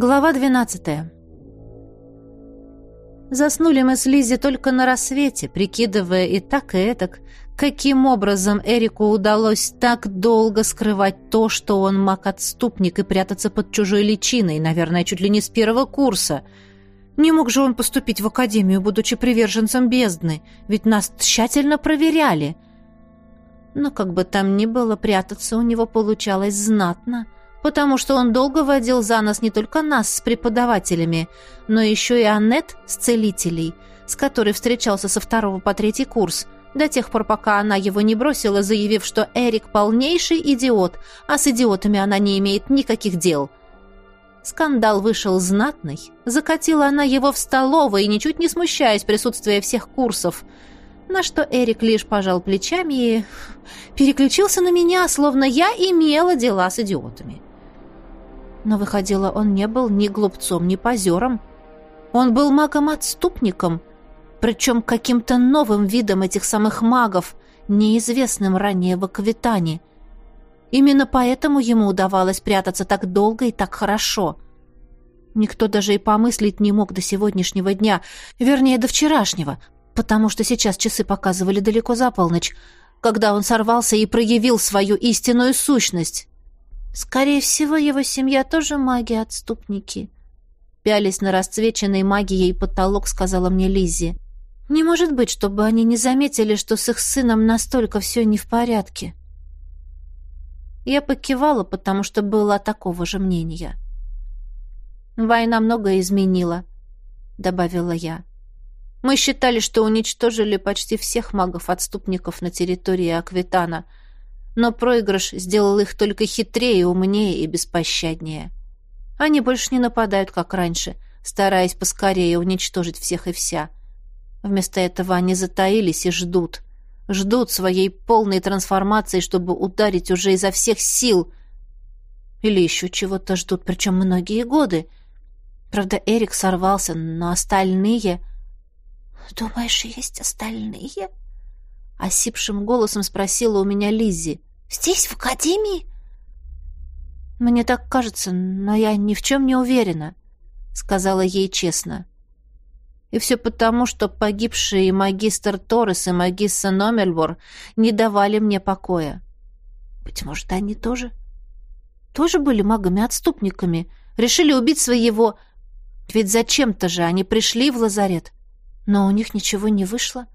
Глава 12. Заснули мы с Лизи только на рассвете, прикидывая и так, и этак, каким образом Эрику удалось так долго скрывать то, что он маг-отступник и прятаться под чужой личиной, наверное, чуть ли не с первого курса. Не мог же он поступить в академию, будучи приверженцем бездны, ведь нас тщательно проверяли. Но как бы там ни было, прятаться у него получалось знатно — потому что он долго водил за нас не только нас с преподавателями, но еще и Аннет с целителей, с которой встречался со второго по третий курс, до тех пор, пока она его не бросила, заявив, что Эрик полнейший идиот, а с идиотами она не имеет никаких дел. Скандал вышел знатный. Закатила она его в столовой, ничуть не смущаясь присутствия всех курсов, на что Эрик лишь пожал плечами и переключился на меня, словно я имела дела с идиотами. Но выходило, он не был ни глупцом, ни позером. Он был магом-отступником, причем каким-то новым видом этих самых магов, неизвестным ранее в Аквитане. Именно поэтому ему удавалось прятаться так долго и так хорошо. Никто даже и помыслить не мог до сегодняшнего дня, вернее, до вчерашнего, потому что сейчас часы показывали далеко за полночь, когда он сорвался и проявил свою истинную сущность. Скорее всего, его семья тоже маги-отступники. Пялись на расцвеченной магией потолок, сказала мне Лиззи. Не может быть, чтобы они не заметили, что с их сыном настолько все не в порядке. Я покивала, потому что была такого же мнения. «Война многое изменила», — добавила я. «Мы считали, что уничтожили почти всех магов-отступников на территории Аквитана — но проигрыш сделал их только хитрее, умнее и беспощаднее. Они больше не нападают, как раньше, стараясь поскорее уничтожить всех и вся. Вместо этого они затаились и ждут. Ждут своей полной трансформации, чтобы ударить уже изо всех сил. Или еще чего-то ждут, причем многие годы. Правда, Эрик сорвался, но остальные... «Думаешь, есть остальные?» Осипшим голосом спросила у меня Лиззи. Здесь, в академии? Мне так кажется, но я ни в чем не уверена, сказала ей честно. И все потому, что погибшие магистр Торрес и магисса Номельбор не давали мне покоя. Быть может, они тоже? Тоже были магами-отступниками, решили убить своего... Ведь зачем-то же они пришли в лазарет, но у них ничего не вышло.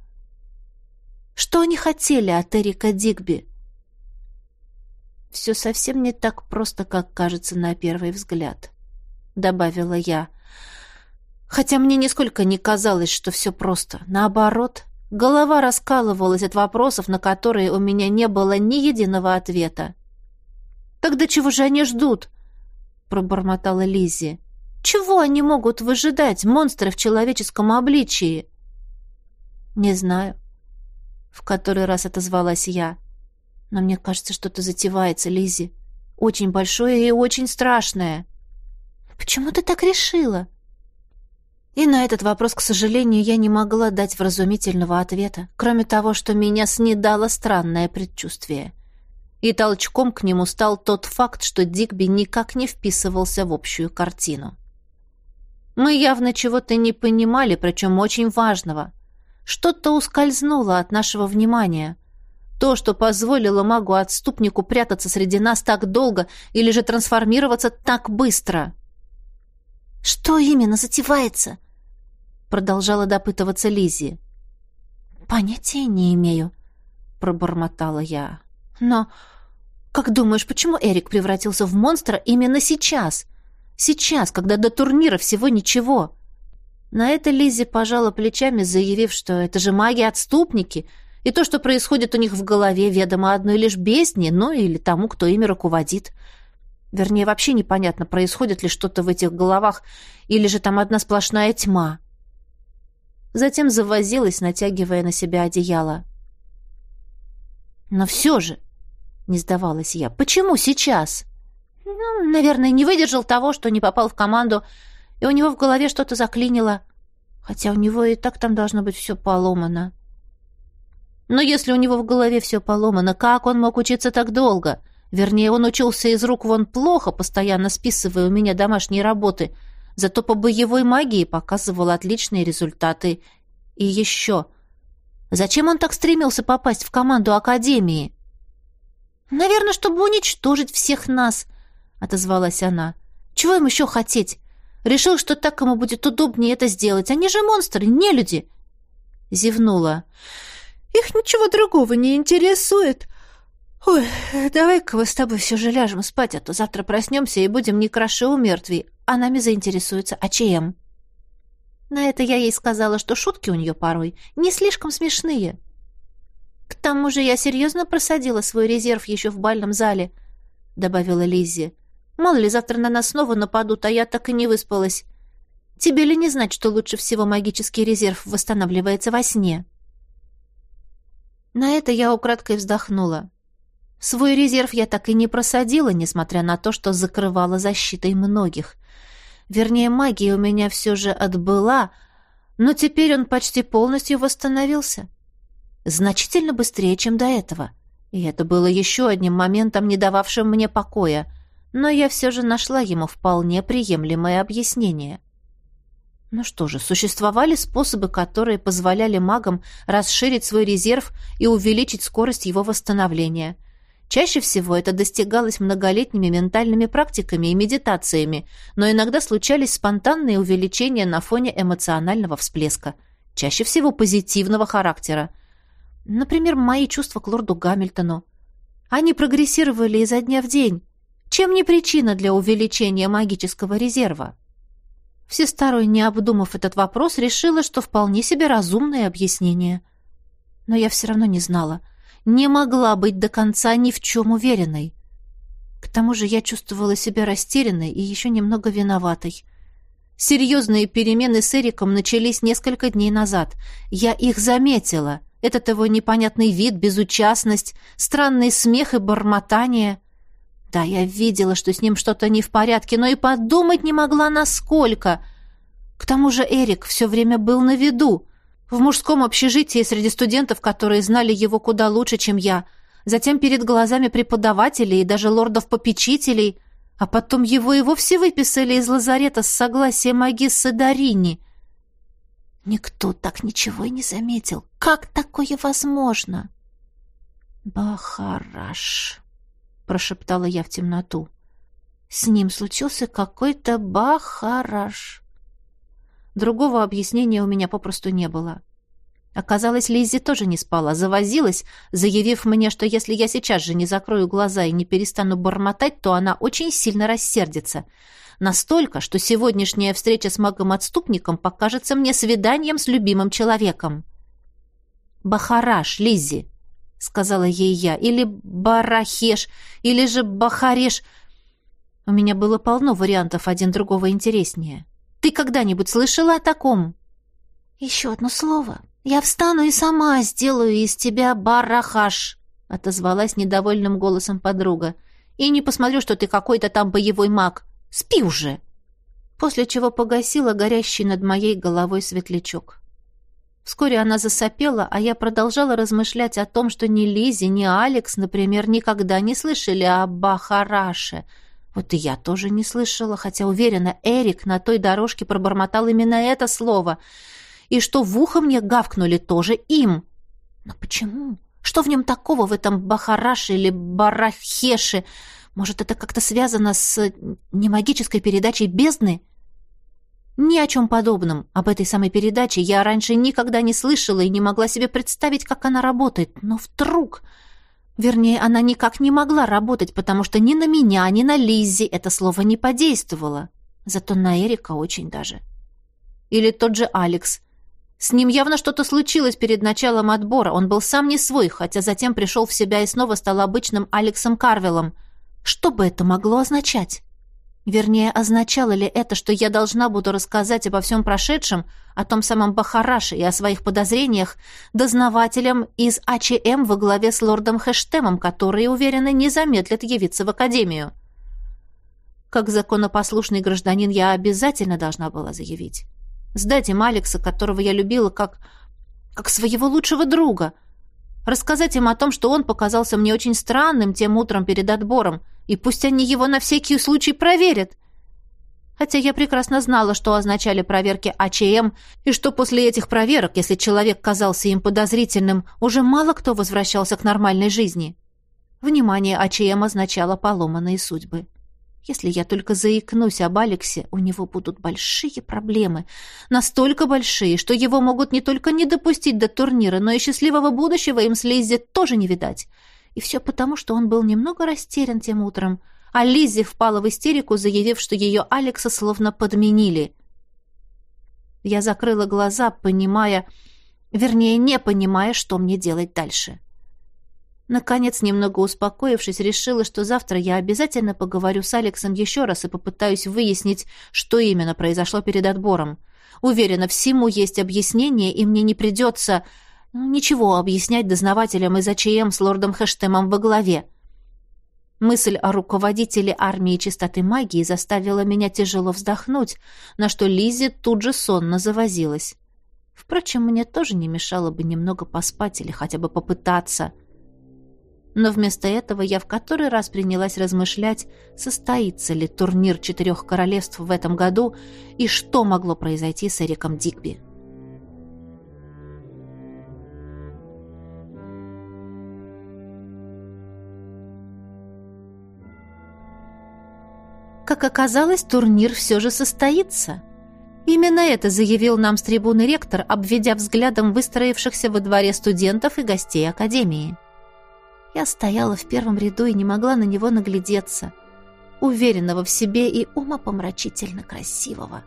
Что они хотели от Эрика Дигби? Все совсем не так просто, как кажется на первый взгляд», — добавила я. Хотя мне нисколько не казалось, что все просто. Наоборот, голова раскалывалась от вопросов, на которые у меня не было ни единого ответа. «Тогда чего же они ждут?» — пробормотала Лиззи. «Чего они могут выжидать, монстры в человеческом обличии?» «Не знаю», — в который раз отозвалась я. Но мне кажется, что-то затевается, Лизи. Очень большое и очень страшное. Почему ты так решила? И на этот вопрос, к сожалению, я не могла дать вразумительного ответа, кроме того, что меня снедало странное предчувствие. И толчком к нему стал тот факт, что Дигби никак не вписывался в общую картину. Мы явно чего-то не понимали, причем очень важного. Что-то ускользнуло от нашего внимания — то, что позволило магу-отступнику прятаться среди нас так долго или же трансформироваться так быстро. «Что именно затевается?» Продолжала допытываться Лизи. «Понятия не имею», — пробормотала я. «Но, как думаешь, почему Эрик превратился в монстра именно сейчас? Сейчас, когда до турнира всего ничего?» На это Лизи пожала плечами, заявив, что это же маги-отступники — и то, что происходит у них в голове, ведомо одной лишь бездне, ну или тому, кто ими руководит. Вернее, вообще непонятно, происходит ли что-то в этих головах, или же там одна сплошная тьма. Затем завозилась, натягивая на себя одеяло. «Но все же», — не сдавалась я, — «почему сейчас?» «Ну, наверное, не выдержал того, что не попал в команду, и у него в голове что-то заклинило. Хотя у него и так там должно быть все поломано». Но если у него в голове все поломано, как он мог учиться так долго? Вернее, он учился из рук вон плохо, постоянно списывая у меня домашние работы, зато по боевой магии показывал отличные результаты. И еще... Зачем он так стремился попасть в команду Академии? «Наверное, чтобы уничтожить всех нас», — отозвалась она. «Чего им еще хотеть? Решил, что так ему будет удобнее это сделать. Они же монстры, не люди!» Зевнула. «Их ничего другого не интересует. Ой, давай-ка мы с тобой все же ляжем спать, а то завтра проснемся и будем не краше у мертвей, а нами заинтересуется АЧМ». На это я ей сказала, что шутки у нее порой не слишком смешные. «К тому же я серьезно просадила свой резерв еще в бальном зале», — добавила Лиззи. «Мало ли, завтра на нас снова нападут, а я так и не выспалась. Тебе ли не знать, что лучше всего магический резерв восстанавливается во сне?» На это я украдкой вздохнула. Свой резерв я так и не просадила, несмотря на то, что закрывала защитой многих. Вернее, магия у меня все же отбыла, но теперь он почти полностью восстановился. Значительно быстрее, чем до этого. И это было еще одним моментом, не дававшим мне покоя. Но я все же нашла ему вполне приемлемое объяснение. Ну что же, существовали способы, которые позволяли магам расширить свой резерв и увеличить скорость его восстановления. Чаще всего это достигалось многолетними ментальными практиками и медитациями, но иногда случались спонтанные увеличения на фоне эмоционального всплеска, чаще всего позитивного характера. Например, мои чувства к лорду Гамильтону. Они прогрессировали изо дня в день. Чем не причина для увеличения магического резерва? Всесторонне обдумав этот вопрос, решила, что вполне себе разумное объяснение. Но я все равно не знала — не могла быть до конца ни в чем уверенной. К тому же я чувствовала себя растерянной и еще немного виноватой. Серьезные перемены с Эриком начались несколько дней назад. Я их заметила. Этот его непонятный вид, безучастность, странный смех и бормотание. Да, я видела, что с ним что-то не в порядке, но и подумать не могла, насколько. К тому же Эрик все время был на виду. В мужском общежитии среди студентов, которые знали его куда лучше, чем я. Затем перед глазами преподавателей и даже лордов-попечителей. А потом его и вовсе выписали из лазарета с согласия магиссы Дарини. Никто так ничего и не заметил. Как такое возможно? «Бахараш», — прошептала я в темноту. «С ним случился какой-то бахараш». Другого объяснения у меня попросту не было. Оказалось, Лиззи тоже не спала, завозилась, заявив мне, что если я сейчас же не закрою глаза и не перестану бормотать, то она очень сильно рассердится. Настолько, что сегодняшняя встреча с магом-отступником покажется мне свиданием с любимым человеком. «Бахараш, Лиззи», — сказала ей я, — «или Барахеш, или же Бахареш». У меня было полно вариантов, один другого интереснее. Ты когда-нибудь слышала о таком?» «Еще одно слово. Я встану и сама сделаю из тебя барахаш», — отозвалась недовольным голосом подруга. «И не посмотрю, что ты какой-то там боевой маг. Спи уже!» После чего погасила горящий над моей головой светлячок. Вскоре она засопела, а я продолжала размышлять о том, что ни Лизи, ни Алекс, например, никогда не слышали о Бахараше — вот и я тоже не слышала, хотя уверена, Эрик на той дорожке пробормотал именно это слово. И что в ухо мне гавкнули тоже им. Но почему? Что в нем такого, в этом Бахараше или Барахеше? Может, это как-то связано с немагической передачей бездны? Ни о чем подобном. Об этой самой передаче я раньше никогда не слышала и не могла себе представить, как она работает. Но вдруг... Вернее, она никак не могла работать, потому что ни на меня, ни на Лиззи это слово не подействовало. Зато на Эрика очень даже. Или тот же Алекс. С ним явно что-то случилось перед началом отбора. Он был сам не свой, хотя затем пришел в себя и снова стал обычным Алексом Карвелом. Что бы это могло означать? Вернее, означало ли это, что я должна буду рассказать обо всем прошедшем, о том самом Бахараше и о своих подозрениях, дознавателям из АЧМ во главе с лордом Хэштемом, которые, уверены, не замедлят явиться в Академию? Как законопослушный гражданин я обязательно должна была заявить. Сдать им Алекса, которого я любила как... как своего лучшего друга. Рассказать им о том, что он показался мне очень странным тем утром перед отбором, и пусть они его на всякий случай проверят. Хотя я прекрасно знала, что означали проверки АЧМ, и что после этих проверок, если человек казался им подозрительным, уже мало кто возвращался к нормальной жизни. Внимание АЧМ означало поломанные судьбы. Если я только заикнусь об Алексе, у него будут большие проблемы. Настолько большие, что его могут не только не допустить до турнира, но и счастливого будущего им с Лиззи тоже не видать. И все потому, что он был немного растерян тем утром. А Лиззи впала в истерику, заявив, что ее Алекса словно подменили. Я закрыла глаза, понимая, вернее, не понимая, что мне делать дальше. — Наконец, немного успокоившись, решила, что завтра я обязательно поговорю с Алексом еще раз и попытаюсь выяснить, что именно произошло перед отбором. Уверена, всему есть объяснение, и мне не придется ничего объяснять дознавателям из АЧМ с лордом Хэштемом во главе. Мысль о руководителе армии чистоты магии заставила меня тяжело вздохнуть, на что Лизи тут же сонно завозилась. Впрочем, мне тоже не мешало бы немного поспать или хотя бы попытаться — но вместо этого я в который раз принялась размышлять, состоится ли турнир четырех королевств в этом году и что могло произойти с Эриком Дигби. Как оказалось, турнир все же состоится. Именно это заявил нам с трибуны ректор, обведя взглядом выстроившихся во дворе студентов и гостей Академии. Я стояла в первом ряду и не могла на него наглядеться. Уверенного в себе и умопомрачительно красивого.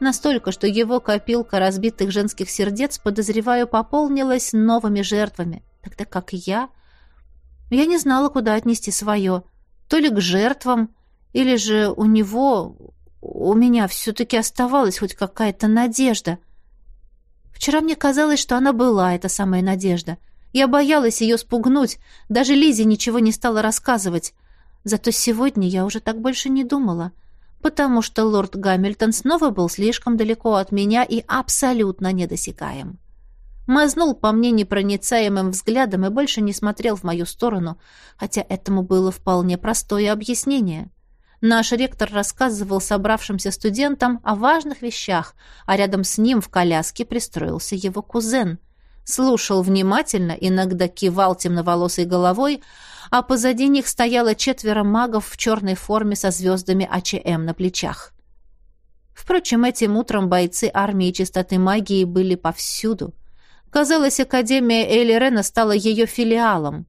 Настолько, что его копилка разбитых женских сердец, подозреваю, пополнилась новыми жертвами. Тогда как я... Я не знала, куда отнести свое. То ли к жертвам, или же у него... У меня все-таки оставалась хоть какая-то надежда. Вчера мне казалось, что она была, эта самая надежда — я боялась ее спугнуть, даже Лизе ничего не стала рассказывать. Зато сегодня я уже так больше не думала, потому что лорд Гамильтон снова был слишком далеко от меня и абсолютно недосягаем. Мазнул по мне непроницаемым взглядом и больше не смотрел в мою сторону, хотя этому было вполне простое объяснение. Наш ректор рассказывал собравшимся студентам о важных вещах, а рядом с ним в коляске пристроился его кузен — слушал внимательно, иногда кивал темноволосой головой, а позади них стояло четверо магов в черной форме со звездами АЧМ на плечах. Впрочем, этим утром бойцы армии чистоты магии были повсюду. Казалось, Академия Эйли Рена стала ее филиалом.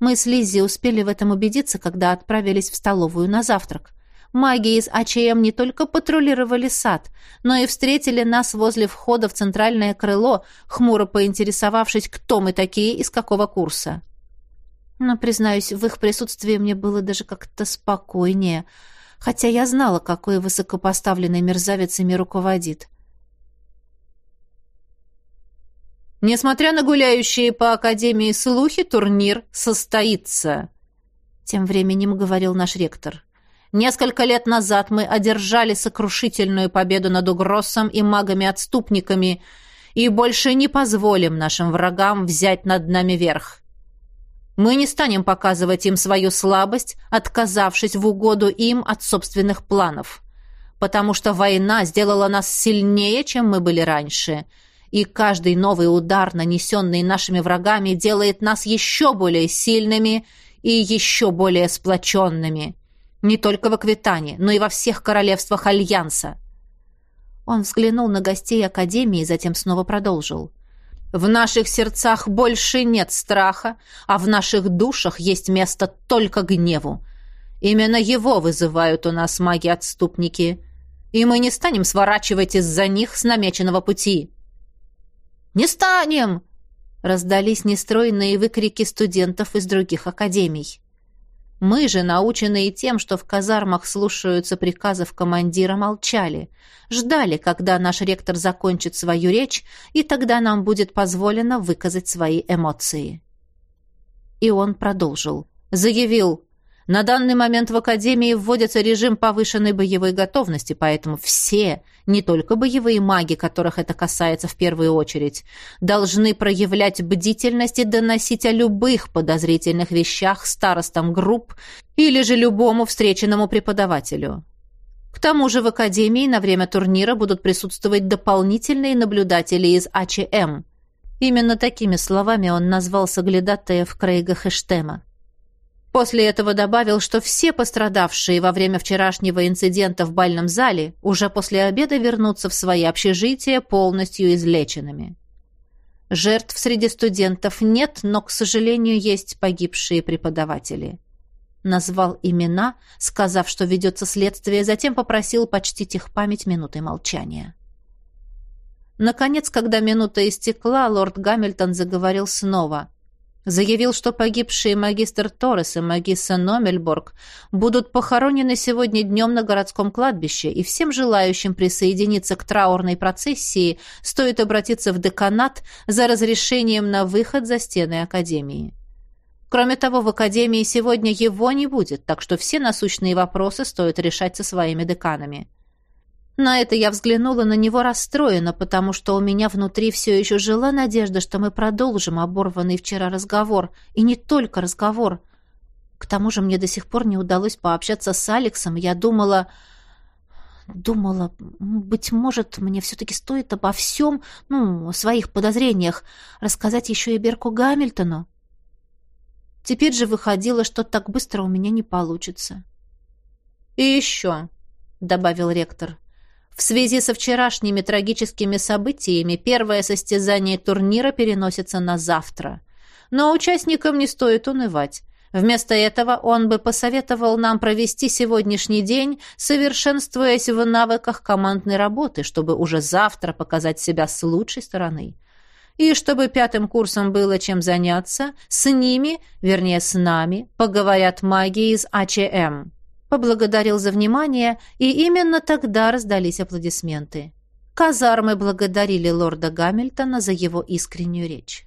Мы с Лиззи успели в этом убедиться, когда отправились в столовую на завтрак. Маги из АЧМ не только патрулировали сад, но и встретили нас возле входа в центральное крыло, хмуро поинтересовавшись, кто мы такие и с какого курса. Но, признаюсь, в их присутствии мне было даже как-то спокойнее, хотя я знала, какой высокопоставленный мерзавец ими руководит. Несмотря на гуляющие по Академии слухи, турнир состоится. Тем временем говорил наш ректор. Несколько лет назад мы одержали сокрушительную победу над Угроссом и магами-отступниками и больше не позволим нашим врагам взять над нами верх. Мы не станем показывать им свою слабость, отказавшись в угоду им от собственных планов, потому что война сделала нас сильнее, чем мы были раньше, и каждый новый удар, нанесенный нашими врагами, делает нас еще более сильными и еще более сплоченными». Не только в Аквитане, но и во всех королевствах Альянса. Он взглянул на гостей Академии, затем снова продолжил. В наших сердцах больше нет страха, а в наших душах есть место только гневу. Именно его вызывают у нас маги-отступники, и мы не станем сворачивать из-за них с намеченного пути. «Не станем!» — раздались нестройные выкрики студентов из других академий. Мы же, наученные тем, что в казармах слушаются приказов командира, молчали. Ждали, когда наш ректор закончит свою речь, и тогда нам будет позволено выказать свои эмоции. И он продолжил. Заявил, На данный момент в Академии вводится режим повышенной боевой готовности, поэтому все, не только боевые маги, которых это касается в первую очередь, должны проявлять бдительность и доносить о любых подозрительных вещах старостам групп или же любому встреченному преподавателю. К тому же в Академии на время турнира будут присутствовать дополнительные наблюдатели из АЧМ. Именно такими словами он назвал соглядатаев Крейга Хэштема. После этого добавил, что все пострадавшие во время вчерашнего инцидента в бальном зале уже после обеда вернутся в свои общежития полностью излеченными. Жертв среди студентов нет, но, к сожалению, есть погибшие преподаватели. Назвал имена, сказав, что ведется следствие, затем попросил почтить их память минутой молчания. Наконец, когда минута истекла, лорд Гамильтон заговорил снова – заявил, что погибшие магистр Торрес и магисса Номельборг будут похоронены сегодня днем на городском кладбище, и всем желающим присоединиться к траурной процессии стоит обратиться в деканат за разрешением на выход за стены Академии. Кроме того, в Академии сегодня его не будет, так что все насущные вопросы стоит решать со своими деканами. На это я взглянула на него расстроенно, потому что у меня внутри все еще жила надежда, что мы продолжим оборванный вчера разговор. И не только разговор. К тому же мне до сих пор не удалось пообщаться с Алексом. Я думала... Думала, быть может, мне все-таки стоит обо всем, ну, о своих подозрениях, рассказать еще и Берку Гамильтону. Теперь же выходило, что так быстро у меня не получится. «И еще», — добавил ректор, — в связи со вчерашними трагическими событиями первое состязание турнира переносится на завтра. Но участникам не стоит унывать. Вместо этого он бы посоветовал нам провести сегодняшний день, совершенствуясь в навыках командной работы, чтобы уже завтра показать себя с лучшей стороны. И чтобы пятым курсом было чем заняться, с ними, вернее с нами, поговорят маги из АЧМ поблагодарил за внимание, и именно тогда раздались аплодисменты. Казармы благодарили лорда Гамильтона за его искреннюю речь.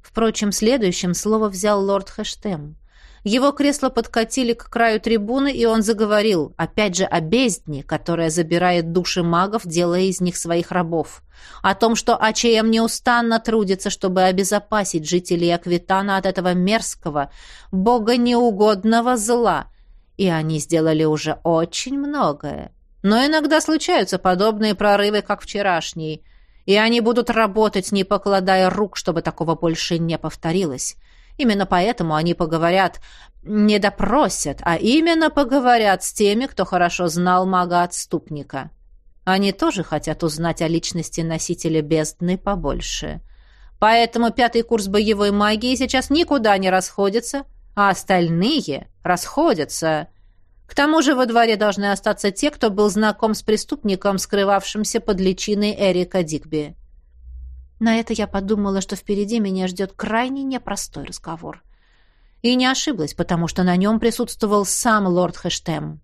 Впрочем, следующим слово взял лорд Хэштем. Его кресло подкатили к краю трибуны, и он заговорил, опять же, о бездне, которая забирает души магов, делая из них своих рабов. О том, что АЧМ неустанно трудится, чтобы обезопасить жителей Аквитана от этого мерзкого, богонеугодного зла – и они сделали уже очень многое. Но иногда случаются подобные прорывы, как вчерашний, и они будут работать, не покладая рук, чтобы такого больше не повторилось. Именно поэтому они поговорят, не допросят, а именно поговорят с теми, кто хорошо знал мага-отступника. Они тоже хотят узнать о личности носителя бездны побольше. Поэтому пятый курс боевой магии сейчас никуда не расходится — а остальные расходятся. К тому же во дворе должны остаться те, кто был знаком с преступником, скрывавшимся под личиной Эрика Дигби. На это я подумала, что впереди меня ждет крайне непростой разговор. И не ошиблась, потому что на нем присутствовал сам лорд Хэштем.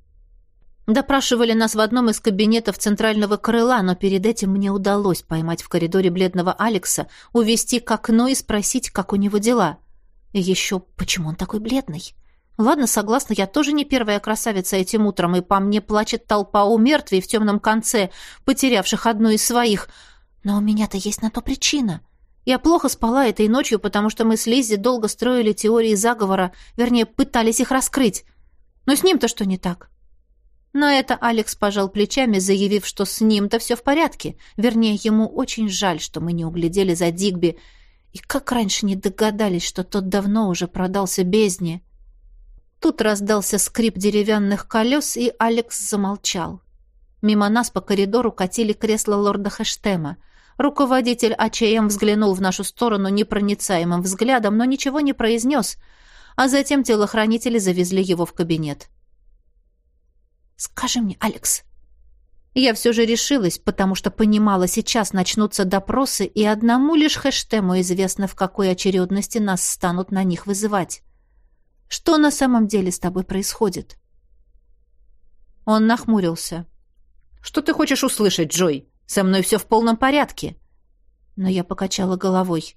Допрашивали нас в одном из кабинетов центрального крыла, но перед этим мне удалось поймать в коридоре бледного Алекса, увести к окну и спросить, как у него дела. И еще, почему он такой бледный? Ладно, согласна, я тоже не первая красавица этим утром, и по мне плачет толпа у мертвей в темном конце, потерявших одну из своих. Но у меня-то есть на то причина. Я плохо спала этой ночью, потому что мы с Лиззи долго строили теории заговора, вернее, пытались их раскрыть. Но с ним-то что не так? На это Алекс пожал плечами, заявив, что с ним-то все в порядке. Вернее, ему очень жаль, что мы не углядели за Дигби, и как раньше не догадались, что тот давно уже продался бездне? Тут раздался скрип деревянных колес, и Алекс замолчал. Мимо нас по коридору катили кресло лорда Хэштема. Руководитель АЧМ взглянул в нашу сторону непроницаемым взглядом, но ничего не произнес, а затем телохранители завезли его в кабинет. «Скажи мне, Алекс, я все же решилась, потому что понимала, сейчас начнутся допросы, и одному лишь хэштему известно, в какой очередности нас станут на них вызывать. Что на самом деле с тобой происходит?» Он нахмурился. «Что ты хочешь услышать, Джой? Со мной все в полном порядке». Но я покачала головой.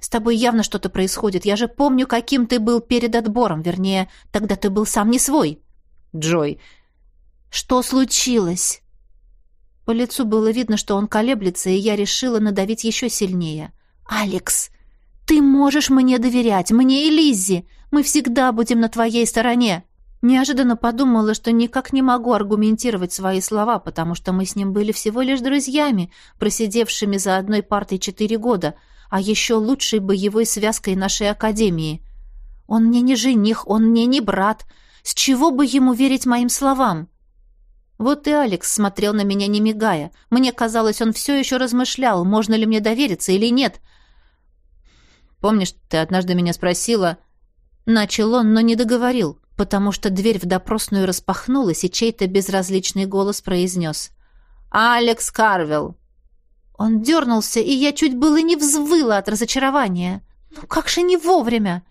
С тобой явно что-то происходит. Я же помню, каким ты был перед отбором. Вернее, тогда ты был сам не свой. Джой. Что случилось? По лицу было видно, что он колеблется, и я решила надавить еще сильнее. «Алекс, ты можешь мне доверять, мне и Лиззи. Мы всегда будем на твоей стороне». Неожиданно подумала, что никак не могу аргументировать свои слова, потому что мы с ним были всего лишь друзьями, просидевшими за одной партой четыре года, а еще лучшей боевой связкой нашей академии. Он мне не жених, он мне не брат. С чего бы ему верить моим словам? Вот и Алекс смотрел на меня, не мигая. Мне казалось, он все еще размышлял, можно ли мне довериться или нет. «Помнишь, ты однажды меня спросила...» Начал он, но не договорил потому что дверь в допросную распахнулась, и чей-то безразличный голос произнес. «Алекс Карвелл!» Он дернулся, и я чуть было не взвыла от разочарования. «Ну как же не вовремя!»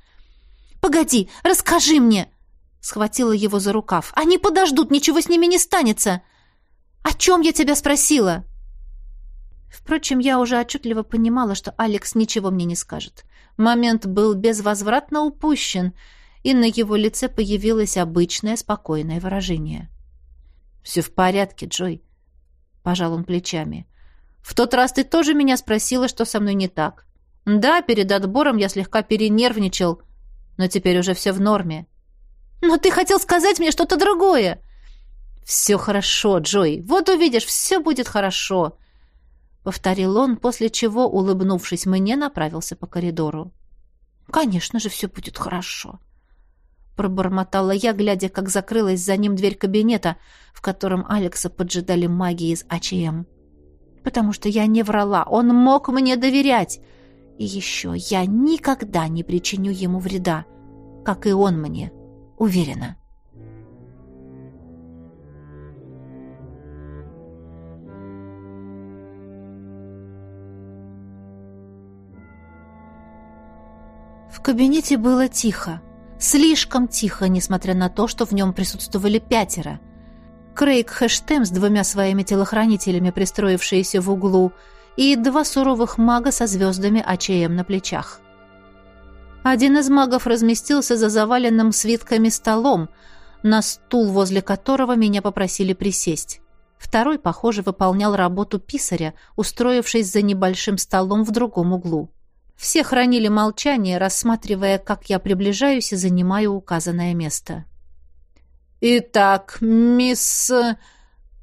«Погоди, расскажи мне!» Схватила его за рукав. «Они подождут, ничего с ними не станется!» «О чем я тебя спросила?» Впрочем, я уже отчетливо понимала, что Алекс ничего мне не скажет. Момент был безвозвратно упущен — и на его лице появилось обычное спокойное выражение. «Все в порядке, Джой», — пожал он плечами. «В тот раз ты тоже меня спросила, что со мной не так. Да, перед отбором я слегка перенервничал, но теперь уже все в норме». «Но ты хотел сказать мне что-то другое!» «Все хорошо, Джой. Вот увидишь, все будет хорошо», — повторил он, после чего, улыбнувшись мне, направился по коридору. «Конечно же, все будет хорошо», пробормотала я, глядя, как закрылась за ним дверь кабинета, в котором Алекса поджидали маги из АЧМ. Потому что я не врала, он мог мне доверять. И еще я никогда не причиню ему вреда, как и он мне, уверена. В кабинете было тихо. Слишком тихо, несмотря на то, что в нем присутствовали пятеро. Крейг Хэштем с двумя своими телохранителями, пристроившиеся в углу, и два суровых мага со звездами АЧМ на плечах. Один из магов разместился за заваленным свитками столом, на стул возле которого меня попросили присесть. Второй, похоже, выполнял работу писаря, устроившись за небольшим столом в другом углу. Все хранили молчание, рассматривая, как я приближаюсь и занимаю указанное место. «Итак, мисс...»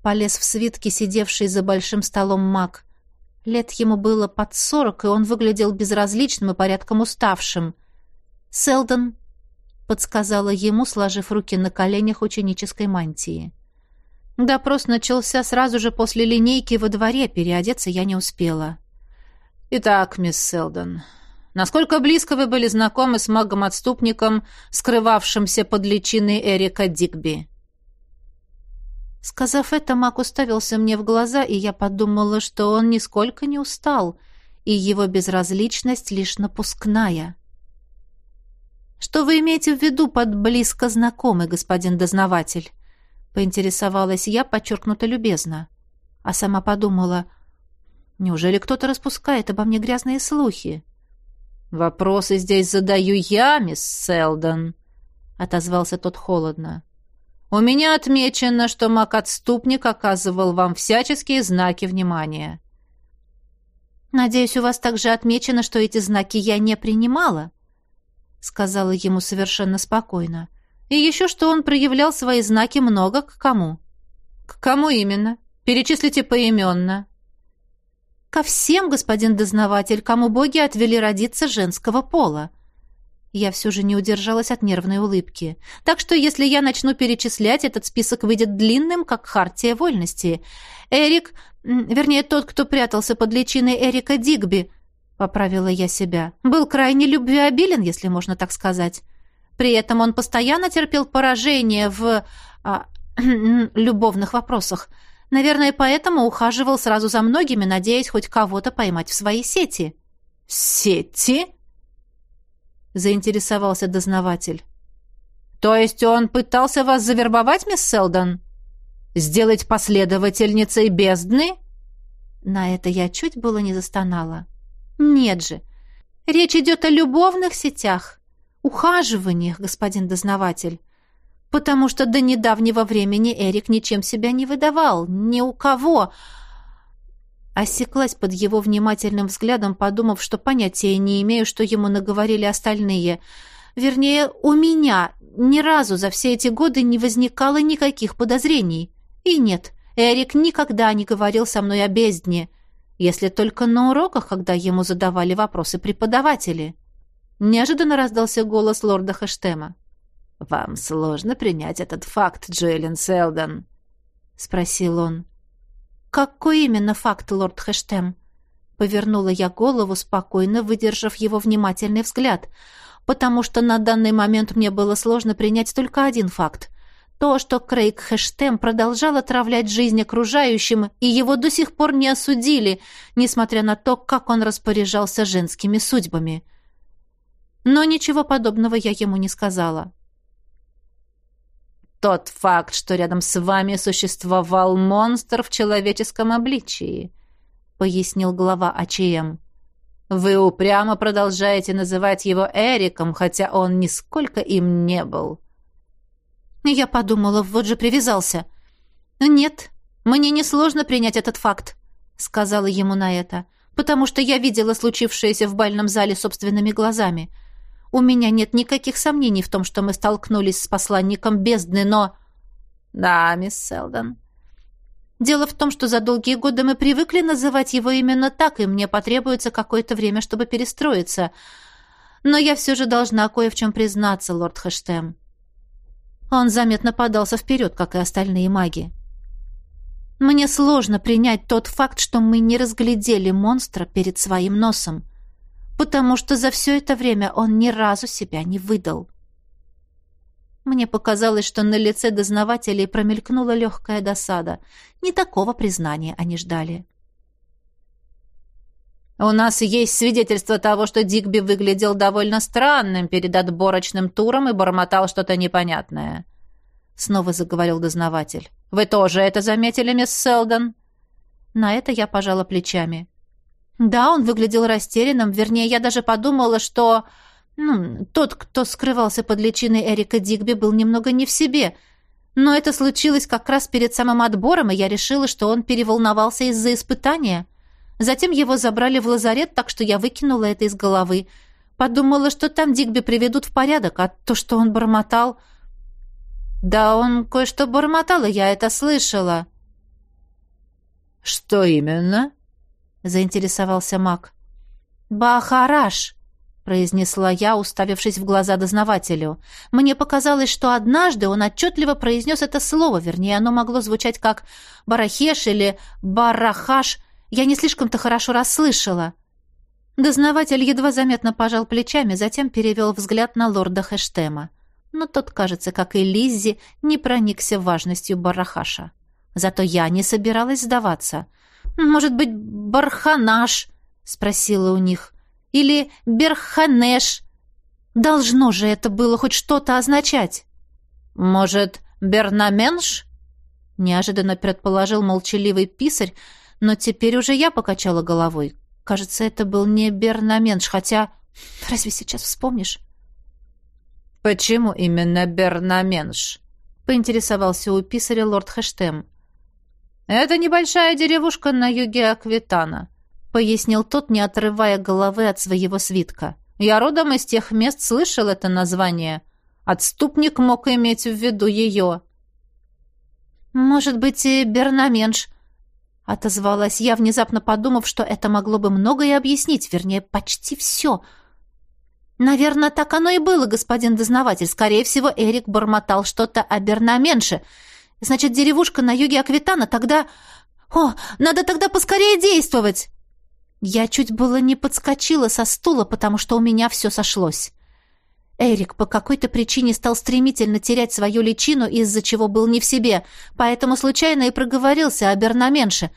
Полез в свитке, сидевший за большим столом маг. Лет ему было под сорок, и он выглядел безразличным и порядком уставшим. «Селдон», — подсказала ему, сложив руки на коленях ученической мантии. Допрос начался сразу же после линейки во дворе, переодеться я не успела. «Итак, мисс Селдон, насколько близко вы были знакомы с магом-отступником, скрывавшимся под личиной Эрика Дигби?» Сказав это, маг уставился мне в глаза, и я подумала, что он нисколько не устал, и его безразличность лишь напускная. «Что вы имеете в виду под «близко знакомый», господин дознаватель?» — поинтересовалась я подчеркнуто любезно. А сама подумала — Неужели кто-то распускает обо мне грязные слухи? Вопросы здесь задаю я, мисс Селдон, отозвался тот холодно. У меня отмечено, что маг-отступник оказывал вам всяческие знаки внимания. Надеюсь, у вас также отмечено, что эти знаки я не принимала, сказала ему совершенно спокойно. И еще что он проявлял свои знаки много к кому. К кому именно? Перечислите поименно. Ко всем, господин дознаватель, кому боги отвели родиться женского пола. Я все же не удержалась от нервной улыбки. Так что если я начну перечислять, этот список выйдет длинным, как хартия вольности. Эрик, вернее, тот, кто прятался под личиной Эрика Дигби, поправила я себя, был крайне любвеобилен, если можно так сказать. При этом он постоянно терпел поражение в а, любовных вопросах – Наверное, поэтому ухаживал сразу за многими, надеясь хоть кого-то поймать в свои сети. «Сети?» — заинтересовался дознаватель. «То есть он пытался вас завербовать, мисс Селдон? Сделать последовательницей бездны?» На это я чуть было не застонала. «Нет же. Речь идет о любовных сетях, ухаживаниях, господин дознаватель. Потому что до недавнего времени Эрик ничем себя не выдавал, ни у кого. Осеклась под его внимательным взглядом, подумав, что понятия не имею, что ему наговорили остальные. Вернее, у меня ни разу за все эти годы не возникало никаких подозрений. И нет, Эрик никогда не говорил со мной о бездне, если только на уроках, когда ему задавали вопросы преподаватели. Неожиданно раздался голос лорда Хэштема. «Вам сложно принять этот факт, Джоэлин Селдон?» — спросил он. «Какой именно факт, лорд Хэштем?» Повернула я голову, спокойно выдержав его внимательный взгляд, потому что на данный момент мне было сложно принять только один факт. То, что Крейг Хэштем продолжал отравлять жизнь окружающим, и его до сих пор не осудили, несмотря на то, как он распоряжался женскими судьбами. Но ничего подобного я ему не сказала тот факт, что рядом с вами существовал монстр в человеческом обличии», — пояснил глава АЧМ. «Вы упрямо продолжаете называть его Эриком, хотя он нисколько им не был». Я подумала, вот же привязался. «Нет, мне несложно принять этот факт», — сказала ему на это, «потому что я видела случившееся в бальном зале собственными глазами». У меня нет никаких сомнений в том, что мы столкнулись с посланником бездны, но... Да, мисс Селдон. Дело в том, что за долгие годы мы привыкли называть его именно так, и мне потребуется какое-то время, чтобы перестроиться. Но я все же должна кое в чем признаться, лорд Хэштем. Он заметно подался вперед, как и остальные маги. Мне сложно принять тот факт, что мы не разглядели монстра перед своим носом потому что за все это время он ни разу себя не выдал. Мне показалось, что на лице дознавателей промелькнула легкая досада. Не такого признания они ждали. «У нас есть свидетельство того, что Дигби выглядел довольно странным перед отборочным туром и бормотал что-то непонятное», — снова заговорил дознаватель. «Вы тоже это заметили, мисс Селдон?» На это я пожала плечами. Да, он выглядел растерянным, вернее, я даже подумала, что... Ну, тот, кто скрывался под личиной Эрика Дигби, был немного не в себе. Но это случилось как раз перед самым отбором, и я решила, что он переволновался из-за испытания. Затем его забрали в лазарет, так что я выкинула это из головы. Подумала, что там Дигби приведут в порядок, а то, что он бормотал... Да, он кое-что бормотал, и я это слышала. «Что именно?» заинтересовался маг. «Бахараш!» — произнесла я, уставившись в глаза дознавателю. Мне показалось, что однажды он отчетливо произнес это слово, вернее, оно могло звучать как «барахеш» или «барахаш». Я не слишком-то хорошо расслышала. Дознаватель едва заметно пожал плечами, затем перевел взгляд на лорда Хэштема. Но тот, кажется, как и Лиззи, не проникся важностью барахаша. Зато я не собиралась сдаваться — «Может быть, Барханаш?» — спросила у них. «Или Берханеш?» Должно же это было хоть что-то означать. «Может, Бернаменш?» — неожиданно предположил молчаливый писарь, но теперь уже я покачала головой. Кажется, это был не Бернаменш, хотя... Разве сейчас вспомнишь? «Почему именно Бернаменш?» — поинтересовался у писаря лорд Хэштем. «Это небольшая деревушка на юге Аквитана», — пояснил тот, не отрывая головы от своего свитка. «Я родом из тех мест слышал это название. Отступник мог иметь в виду ее». «Может быть, и Бернаменш», — отозвалась я, внезапно подумав, что это могло бы многое объяснить, вернее, почти все. «Наверное, так оно и было, господин дознаватель. Скорее всего, Эрик бормотал что-то о Бернаменше». Значит, деревушка на юге Аквитана тогда... О, надо тогда поскорее действовать!» Я чуть было не подскочила со стула, потому что у меня все сошлось. Эрик по какой-то причине стал стремительно терять свою личину, из-за чего был не в себе, поэтому случайно и проговорился о Бернаменше.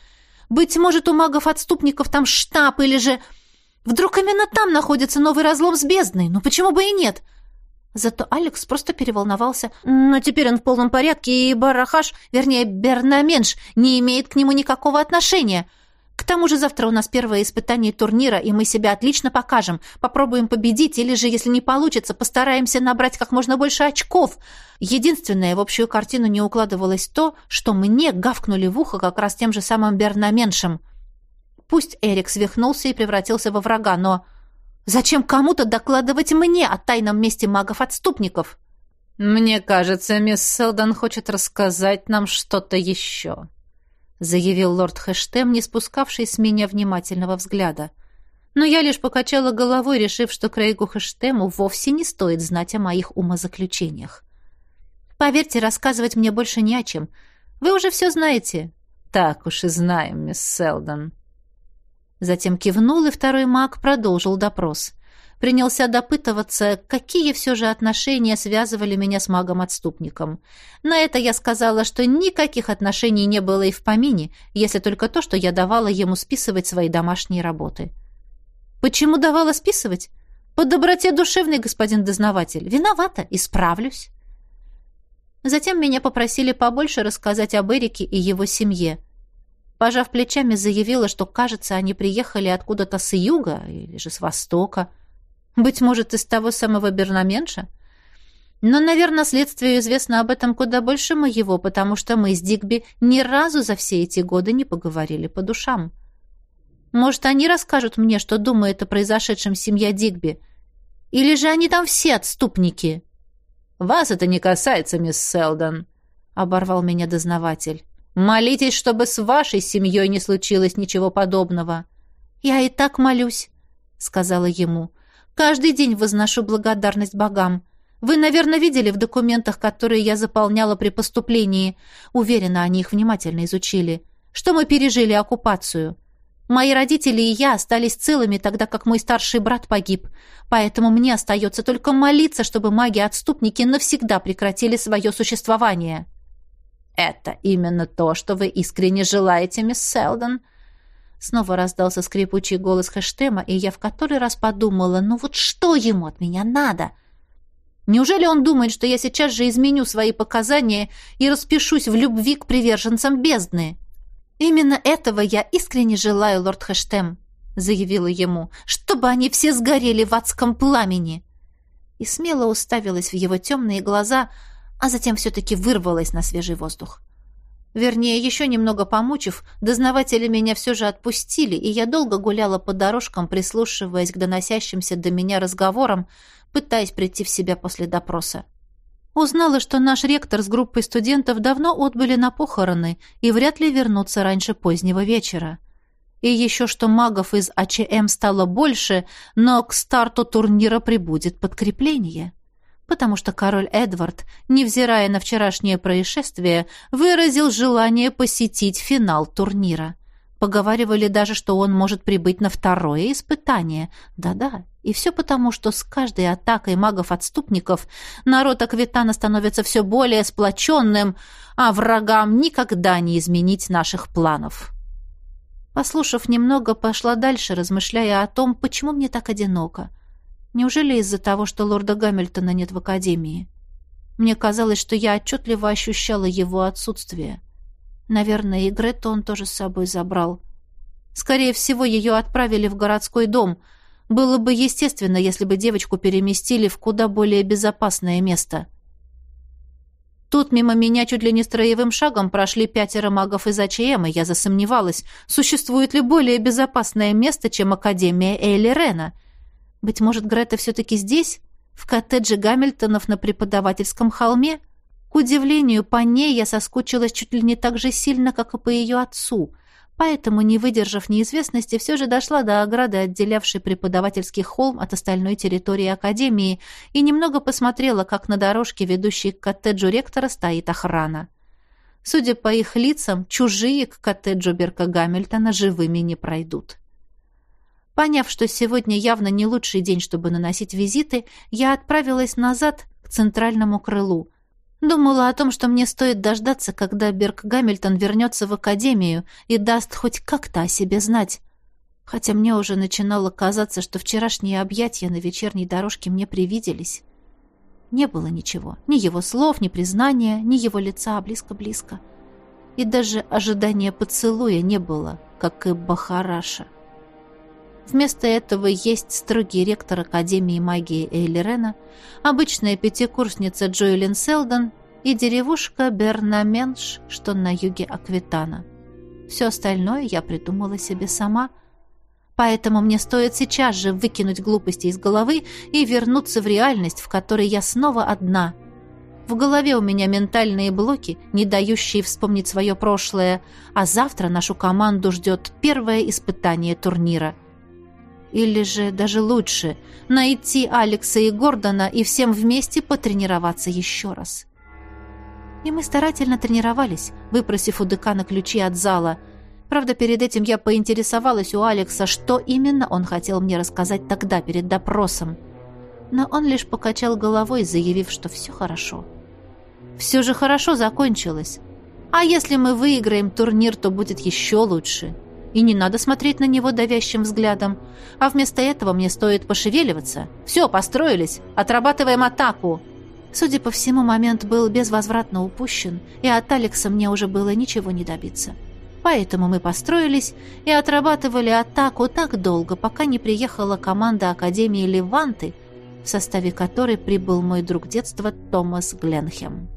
Быть может, у магов-отступников там штаб или же... Вдруг именно там находится новый разлом с бездной? Ну почему бы и нет?» Зато Алекс просто переволновался. Но теперь он в полном порядке, и Барахаш, вернее, Бернаменш, не имеет к нему никакого отношения. К тому же завтра у нас первое испытание турнира, и мы себя отлично покажем. Попробуем победить, или же, если не получится, постараемся набрать как можно больше очков. Единственное, в общую картину не укладывалось то, что мне гавкнули в ухо как раз тем же самым Бернаменшем. Пусть Эрик свихнулся и превратился во врага, но... Зачем кому-то докладывать мне о тайном месте магов-отступников? Мне кажется, мисс Селдон хочет рассказать нам что-то еще, заявил лорд Хэштем, не спускавший с меня внимательного взгляда. Но я лишь покачала головой, решив, что Крейгу Хэштему вовсе не стоит знать о моих умозаключениях. Поверьте, рассказывать мне больше не о чем. Вы уже все знаете. Так уж и знаем, мисс Селдон. Затем кивнул, и второй маг продолжил допрос. Принялся допытываться, какие все же отношения связывали меня с магом-отступником. На это я сказала, что никаких отношений не было и в помине, если только то, что я давала ему списывать свои домашние работы. Почему давала списывать? По доброте душевной, господин дознаватель. Виновата, исправлюсь. Затем меня попросили побольше рассказать об Эрике и его семье. Пожав плечами, заявила, что, кажется, они приехали откуда-то с юга или же с востока. Быть может, из того самого Бернаменша? Но, наверное, следствию известно об этом куда больше моего, потому что мы с Дигби ни разу за все эти годы не поговорили по душам. Может, они расскажут мне, что думает о произошедшем семья Дигби? Или же они там все отступники?» «Вас это не касается, мисс Селдон», — оборвал меня дознаватель. «Молитесь, чтобы с вашей семьей не случилось ничего подобного». «Я и так молюсь», — сказала ему. «Каждый день возношу благодарность богам. Вы, наверное, видели в документах, которые я заполняла при поступлении. Уверена, они их внимательно изучили. Что мы пережили оккупацию. Мои родители и я остались целыми, тогда как мой старший брат погиб. Поэтому мне остается только молиться, чтобы маги-отступники навсегда прекратили свое существование». «Это именно то, что вы искренне желаете, мисс Селдон?» Снова раздался скрипучий голос Хэштема, и я в который раз подумала, ну вот что ему от меня надо? Неужели он думает, что я сейчас же изменю свои показания и распишусь в любви к приверженцам бездны?» «Именно этого я искренне желаю, лорд Хэштем», — заявила ему, «чтобы они все сгорели в адском пламени». И смело уставилась в его темные глаза, а затем все-таки вырвалась на свежий воздух. Вернее, еще немного помучив, дознаватели меня все же отпустили, и я долго гуляла по дорожкам, прислушиваясь к доносящимся до меня разговорам, пытаясь прийти в себя после допроса. Узнала, что наш ректор с группой студентов давно отбыли на похороны и вряд ли вернутся раньше позднего вечера. И еще что магов из АЧМ стало больше, но к старту турнира прибудет подкрепление. Потому что король Эдвард, невзирая на вчерашнее происшествие, выразил желание посетить финал турнира. Поговаривали даже, что он может прибыть на второе испытание. Да-да, и все потому, что с каждой атакой магов-отступников народ Аквитана становится все более сплоченным, а врагам никогда не изменить наших планов. Послушав немного, пошла дальше, размышляя о том, почему мне так одиноко. Неужели из-за того, что лорда Гамильтона нет в Академии? Мне казалось, что я отчетливо ощущала его отсутствие. Наверное, и Грету он тоже с собой забрал. Скорее всего, ее отправили в городской дом. Было бы естественно, если бы девочку переместили в куда более безопасное место. Тут мимо меня чуть ли не строевым шагом прошли пятеро магов из АЧМ, и я засомневалась, существует ли более безопасное место, чем Академия Эйли Рена. Быть может, Грета все-таки здесь, в коттедже Гамильтонов на преподавательском холме? К удивлению, по ней я соскучилась чуть ли не так же сильно, как и по ее отцу, поэтому, не выдержав неизвестности, все же дошла до ограды, отделявшей преподавательский холм от остальной территории Академии, и немного посмотрела, как на дорожке, ведущей к коттеджу ректора, стоит охрана. Судя по их лицам, чужие к коттеджу Берка Гамильтона живыми не пройдут. Поняв, что сегодня явно не лучший день, чтобы наносить визиты, я отправилась назад к центральному крылу – Думала о том, что мне стоит дождаться, когда Берг Гамильтон вернется в академию и даст хоть как-то о себе знать. Хотя мне уже начинало казаться, что вчерашние объятия на вечерней дорожке мне привиделись. Не было ничего. Ни его слов, ни признания, ни его лица близко-близко. и даже ожидания поцелуя не было, как и Бахараша. Вместо этого есть строгий ректор Академии магии Эйлерена, обычная пятикурсница Джоэлин Селдон и деревушка Бернаменш, что на юге Аквитана. Все остальное я придумала себе сама, поэтому мне стоит сейчас же выкинуть глупости из головы и вернуться в реальность, в которой я снова одна – в голове у меня ментальные блоки, не дающие вспомнить свое прошлое, а завтра нашу команду ждет первое испытание турнира. Или же даже лучше – найти Алекса и Гордона и всем вместе потренироваться еще раз. И мы старательно тренировались, выпросив у декана ключи от зала. Правда, перед этим я поинтересовалась у Алекса, что именно он хотел мне рассказать тогда, перед допросом. Но он лишь покачал головой, заявив, что все хорошо. — все же хорошо закончилось. А если мы выиграем турнир, то будет еще лучше. И не надо смотреть на него давящим взглядом. А вместо этого мне стоит пошевеливаться. Все, построились. Отрабатываем атаку. Судя по всему, момент был безвозвратно упущен, и от Алекса мне уже было ничего не добиться. Поэтому мы построились и отрабатывали атаку так долго, пока не приехала команда Академии Леванты, в составе которой прибыл мой друг детства Томас Гленхем.